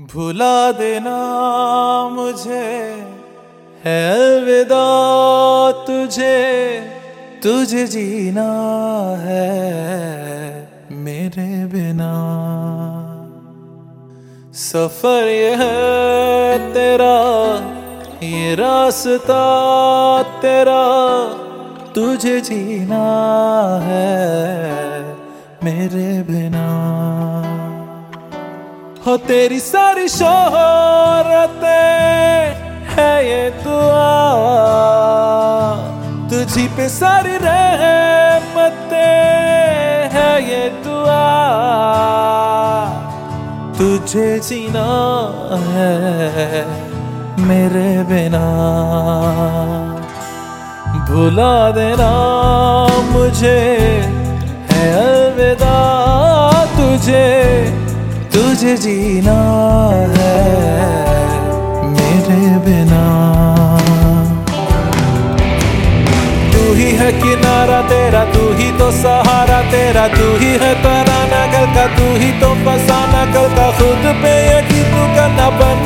भुला देना मुझे, है अलविदा तुझे तुझे जीना है मेरे बिना। सफ़र ये है तेरा, ये रास्ता तेरा, तुझे जीना है मेरे बिना। हो तेरी सारी शोहरतें है ये दुआ। तुझी पे सारी रहमतें है ये दुआ। तुझे जीना है मेरे बिना। भुला देना मुझे तुझे जीना है मेरे बिना। तू ही है किनारा तेरा, तू ही तो सहारा तेरा, तू ही है तराना कल का, तू ही तो फसाना कल का। खुद पे यकीन तू करना बनना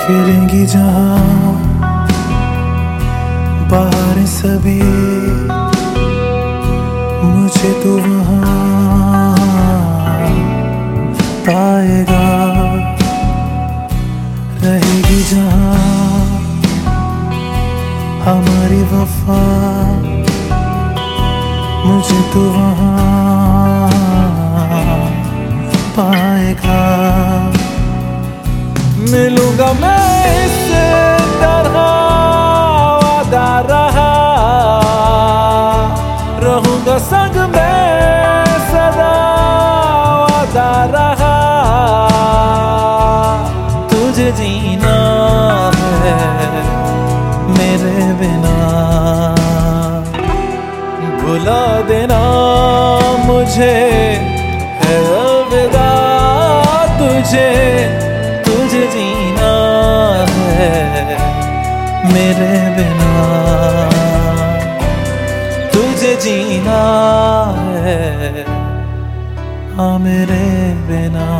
खेलेंगी जहाँ बाहर सभी। मुझे तो वहाँ पाएगा। रहेगी जहाँ हमारी वफा। मुझे तो वहाँ मैं तरह रहूँगा संग में सदा तुझे जीना है मेरे बिना। भुला देना मुझे मेरे बिना। तुझे जीना है हाँ मेरे बिना।